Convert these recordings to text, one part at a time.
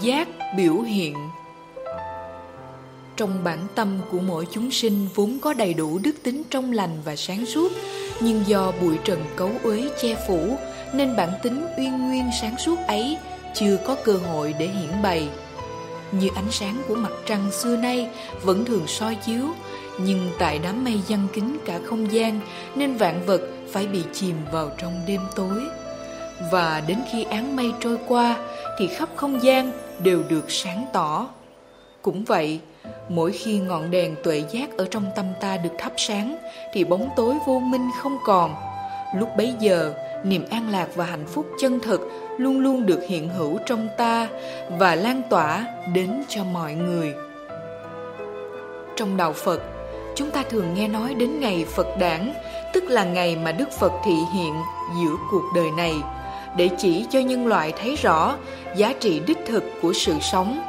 giác biểu hiện. Trong bản tâm của mỗi chúng sinh vốn có đầy đủ đức tính trong lành và sáng suốt, nhưng do bụi trần cấu uế che phủ, nên bản tính uyên nguyên sáng suốt ấy chưa có cơ hội để hiển bày. Như ánh sáng của mặt trăng xưa nay vẫn thường soi chiếu, nhưng tại đám mây giăng kín cả không gian, nên vạn vật phải bị chìm vào trong đêm tối và đến khi áng mây trôi qua, thì khắp không gian đều được sáng tỏ. Cũng vậy, mỗi khi ngọn đèn tuệ giác ở trong tâm ta được thắp sáng, thì bóng tối vô minh không còn. Lúc bấy giờ, niềm an lạc và hạnh phúc chân thực luôn luôn được hiện hữu trong ta và lan tỏa đến cho mọi người. Trong đạo phật, chúng ta thường nghe nói đến ngày phật đản, tức là ngày mà đức phật thị hiện giữa cuộc đời này để chỉ cho nhân loại thấy rõ giá trị đích thực của sự sống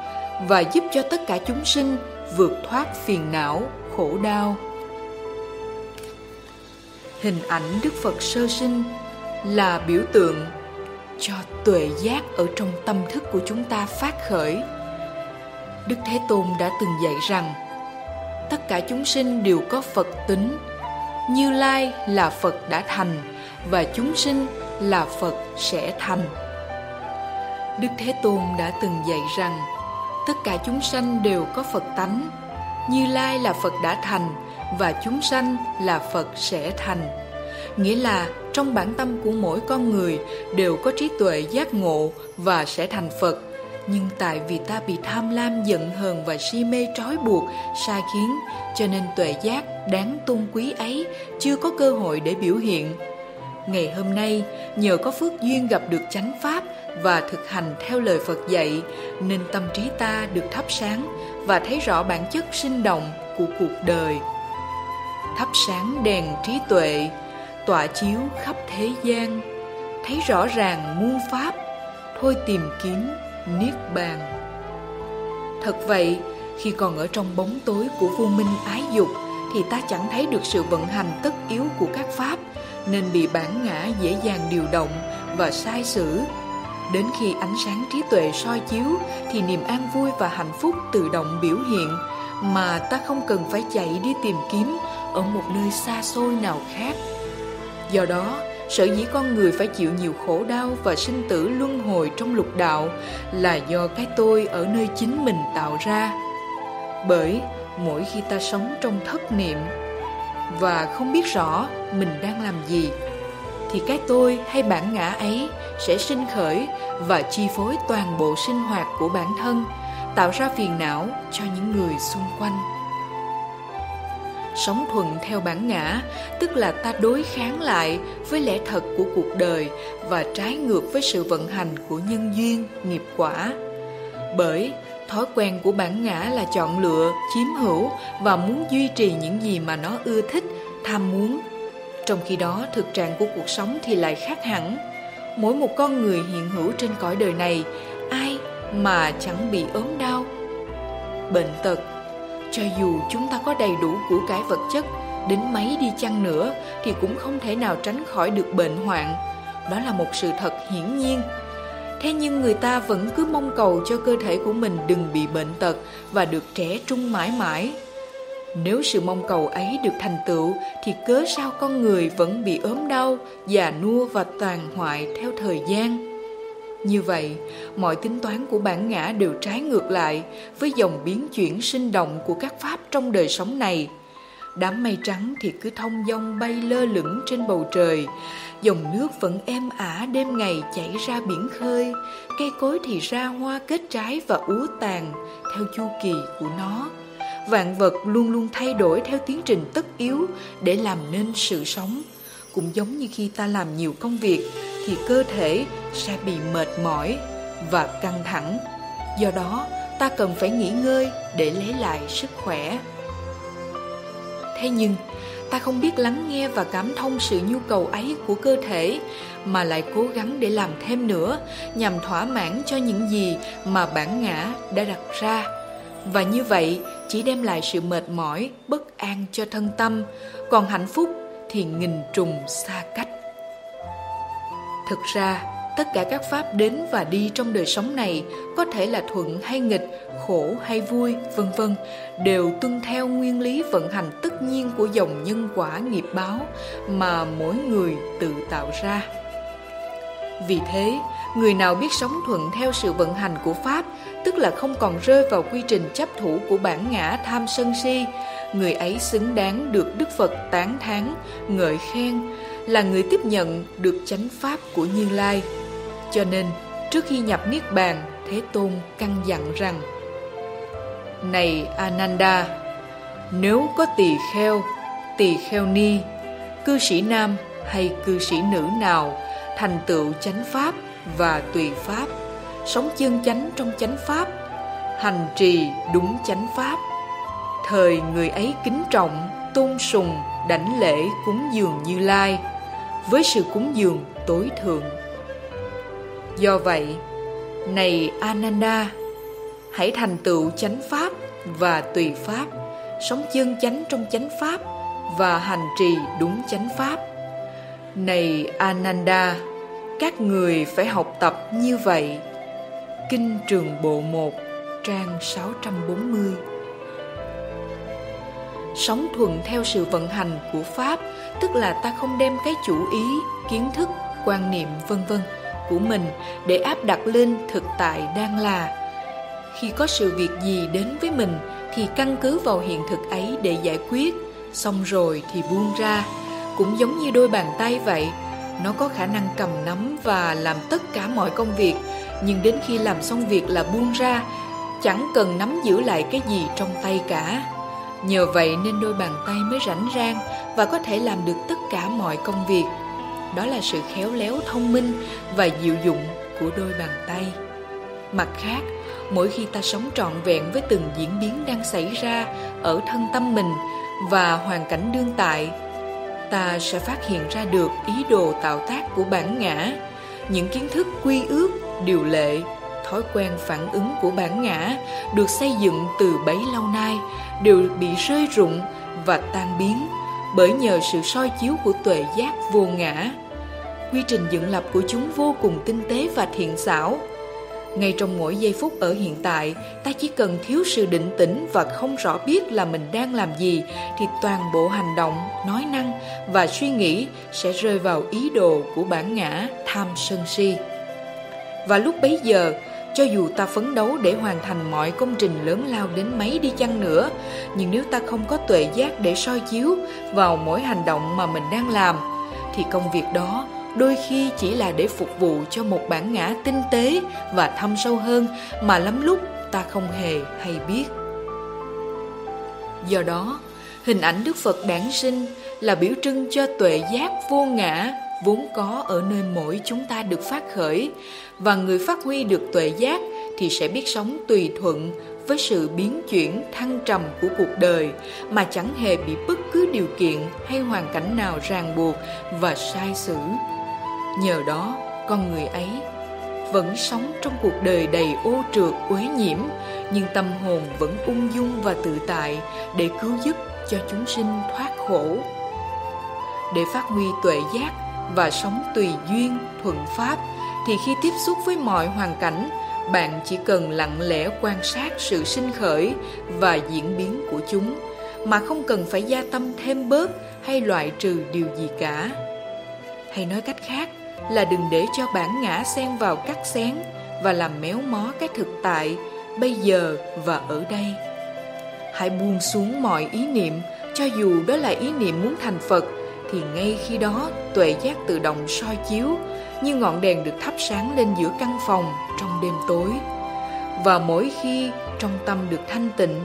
và giúp cho tất cả chúng sinh vượt thoát phiền não, khổ đau. Hình ảnh đức phật sơ sinh là biểu tượng cho tuệ giác ở trong tâm thức của chúng ta phát khởi. Đức thế tôn đã từng dạy rằng, tất cả chúng sinh đều có phật tính, như lai là phật đã thành và chúng sinh là phật sẽ thành. Đức thế tôn đã từng dạy rằng, tất cả chúng sanh đều có phật tánh. Như lai là phật đã thành và chúng sanh là phật sẽ thành. Nghĩa là trong bản tâm của mỗi con người đều có trí tuệ giác ngộ và sẽ thành phật. Nhưng tại vì ta bị tham lam, giận hờn và si mê trói buộc sai khiến cho nên tuệ giác đáng tôn quý ấy chưa có cơ hội để biểu hiện ngày hôm nay, nhờ có phước duyên gặp được chánh pháp và thực hành theo lời phật dạy, nên tâm trí ta được thắp sáng và thấy rõ bản chất sinh động của cuộc đời. Thắp sáng đèn trí tuệ, tỏa chiếu khắp thế gian, thấy rõ ràng muôn pháp, thôi tìm kiếm niết bàn. Thật vậy, khi còn ở trong bóng tối của vô minh ái dục, thì ta chẳng thấy được sự vận hành tất yếu của các pháp nên bị bản ngã dễ dàng điều động và sai sử. Đến khi ánh sáng trí tuệ soi chiếu thì niềm an vui và hạnh phúc tự động biểu hiện, mà ta không cần phải chạy đi tìm kiếm ở một nơi xa xôi nào khác. Do đó, sở dĩ con người phải chịu nhiều khổ đau và sinh tử luân hồi trong lục đạo là do cái tôi ở nơi chính mình tạo ra. Bởi mỗi khi ta sống trong thất niệm và không biết rõ mình đang làm gì, thì cái tôi hay bản ngã ấy sẽ sinh khởi và chi phối toàn bộ sinh hoạt của bản thân, tạo ra phiền não cho những người xung quanh. Sống thuận theo bản ngã, tức là ta đối kháng lại với lẽ thật của cuộc đời và trái ngược với sự vận hành của nhân duyên, nghiệp quả. Bởi thói quen của bản ngã là chọn lựa, chiếm hữu và muốn duy trì những gì mà nó ưa thích tham muốn. Trong khi đó, thực trạng của cuộc sống thì lại khác hẳn. Mỗi một con người hiện hữu trên cõi đời này, ai mà chẳng bị ốm đau. Bệnh tật, cho dù chúng ta có đầy đủ của cải vật chất đến mấy đi chăng nữa thì cũng không thể nào tránh khỏi được bệnh hoạn. Đó là một sự thật hiển nhiên. Thế nhưng người ta vẫn cứ mong cầu cho cơ thể của mình đừng bị bệnh tật và được trẻ trung mãi mãi nếu sự mong cầu ấy được thành tựu, thì cớ sao con người vẫn bị ốm đau già nua và tàn hoại theo thời gian? Như vậy, mọi tính toán của bản ngã đều trái ngược lại với dòng biến chuyển sinh động của các pháp trong đời sống này. Đám mây trắng thì cứ thông dong bay lơ lửng trên bầu trời. Dòng nước vẫn êm ả đêm ngày chảy ra biển khơi. Cây cối thì ra hoa kết trái và úa tàn theo chu kỳ của nó vạn vật luôn luôn thay đổi theo tiến trình tất yếu để làm nên sự sống. Cũng giống như khi ta làm nhiều công việc, thì cơ thể sẽ bị mệt mỏi và căng thẳng. Do đó, ta cần phải nghỉ ngơi để lấy lại sức khỏe. Thế nhưng, ta không biết lắng nghe và cảm thông sự nhu cầu ấy của cơ thể, mà lại cố gắng để làm thêm nữa, nhằm thỏa mãn cho những gì mà bản ngã đã đặt ra và như vậy, chỉ đem lại sự mệt mỏi, bất an cho thân tâm. Còn hạnh phúc thì nghìn trùng xa cách. Thực ra, tất cả các pháp đến và đi trong đời sống này, có thể là thuận hay nghịch, khổ hay vui, vân vân, đều tuân theo nguyên lý vận hành tất nhiên của dòng nhân quả nghiệp báo mà mỗi người tự tạo ra. Vì thế, người nào biết sống thuận theo sự vận hành của pháp tức là không còn rơi vào quy trình chấp thủ của bản ngã tham sân si. Người ấy xứng đáng được đức phật tán thán, ngợi khen, là người tiếp nhận được chánh pháp của như lai. Cho nên, trước khi nhập niết bàn, thế tôn căn dặn rằng, này ananda, nếu có tỳ kheo tỳ kheo ni, cư sĩ nam hay cư sĩ nữ nào thành tựu chánh pháp và tùy pháp sống chân chánh trong chánh pháp, hành trì đúng chánh pháp. Thời người ấy kính trọng, tôn sùng, đảnh lễ cúng dường như lai, với sự cúng dường tối thượng. Do vậy, này ananda, hãy thành tựu chánh pháp và tùy pháp, sống chân chánh trong chánh pháp và hành trì đúng chánh pháp. Này ananda, các người phải học tập như vậy kinh trường bộ 1 trang 640 sống thuận theo sự vận hành của pháp, tức là ta không đem cái chủ ý, kiến thức, quan niệm, vân vân, của mình để áp đặt lên thực tại đang là. Khi có sự việc gì đến với mình, thì căn cứ vào hiện thực ấy để giải quyết. Xong rồi thì buông ra. Cũng giống như đôi bàn tay vậy, nó có khả năng cầm nắm và làm tất cả mọi công việc nhưng đến khi làm xong việc là buông ra, chẳng cần nắm giữ lại cái gì trong tay cả. Nhờ vậy nên đôi bàn tay mới rảnh rang và có thể làm được tất cả mọi công việc. Đó là sự khéo léo, thông minh và diệu dụng của đôi bàn tay. Mặt khác, mỗi khi ta sống trọn vẹn với từng diễn biến đang xảy ra ở thân tâm mình và hoàn cảnh đương tại, ta sẽ phát hiện ra được ý đồ tạo tác của bản ngã, những kiến thức quy ước điều lệ, thói quen phản ứng của bản ngã được xây dựng từ bấy lâu nay đều bị rơi rụng và tan biến bởi nhờ sự soi chiếu của tuệ giác vô ngã. Quy trình dựng lập của chúng vô cùng tinh tế và thiện xảo. Ngay trong mỗi giây phút ở hiện tại, ta chỉ cần thiếu sự định tĩnh và không rõ biết là mình đang làm gì thì toàn bộ hành động, nói năng và suy nghĩ sẽ rơi vào ý đồ của bản ngã tham sân si và lúc bấy giờ, cho dù ta phấn đấu để hoàn thành mọi công trình lớn lao đến mấy đi chăng nữa, nhưng nếu ta không có tuệ giác để soi chiếu vào mỗi hành động mà mình đang làm, thì công việc đó đôi khi chỉ là để phục vụ cho một bản ngã tinh tế và thâm sâu hơn mà lắm lúc ta không hề hay biết. Do đó, hình ảnh đức phật đản sinh là biểu trưng cho tuệ giác vô ngã vốn có ở nơi mỗi chúng ta được phát khởi. Và người phát huy được tuệ giác thì sẽ biết sống tùy thuận với sự biến chuyển thăng trầm của cuộc đời mà chẳng hề bị bất cứ điều kiện hay hoàn cảnh nào ràng buộc và sai xử. Nhờ đó, con người ấy vẫn sống trong cuộc đời đầy ô trượt, uế nhiễm, nhưng tâm hồn vẫn ung dung và tự tại để cứu giúp cho chúng sinh thoát khổ. Để phát huy tuệ giác và sống tùy duyên, thuận pháp, thì khi tiếp xúc với mọi hoàn cảnh, bạn chỉ cần lặng lẽ quan sát sự sinh khởi và diễn biến của chúng, mà không cần phải gia tâm thêm bớt hay loại trừ điều gì cả. Hay nói cách khác là đừng để cho bản ngã xen vào cắt xén và làm méo mó cái thực tại bây giờ và ở đây. Hãy buông xuống mọi ý niệm, cho dù đó là ý niệm muốn thành phật thì ngay khi đó, tuệ giác tự động soi chiếu như ngọn đèn được thắp sáng lên giữa căn phòng trong đêm tối. Và mỗi khi trong tâm được thanh tịnh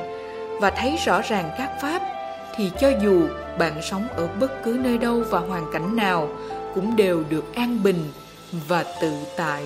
và thấy rõ ràng các pháp, thì cho dù bạn sống ở bất cứ nơi đâu và hoàn cảnh nào cũng đều được an bình và tự tại.